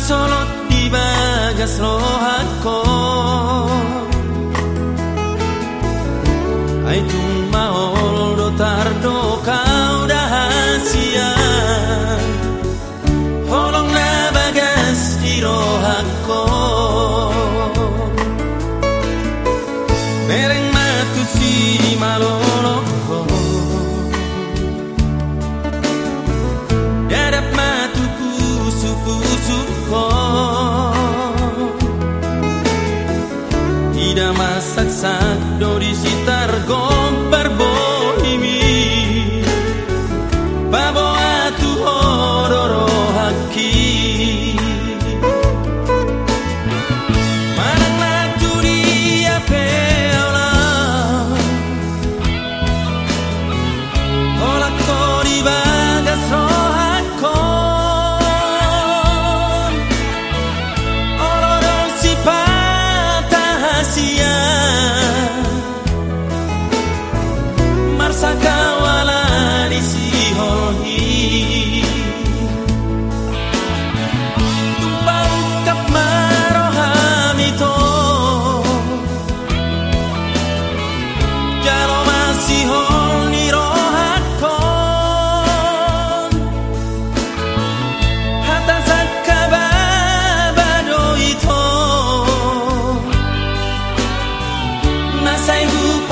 solo ti vayas, lo hardcore. sangat do disitar gong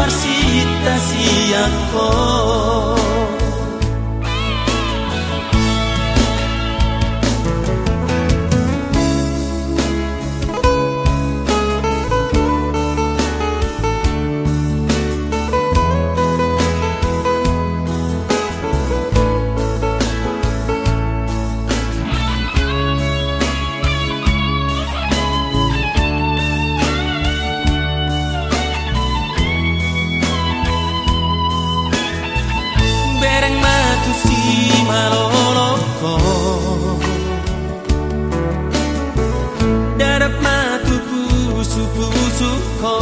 marcita si ako supusuko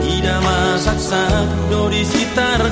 Ida masak sak dori sitar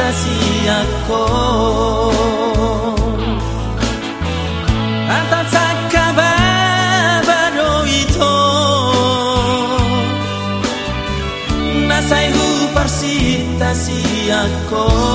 partitasi ako Anta sakaba baro ito Nasaihu si ako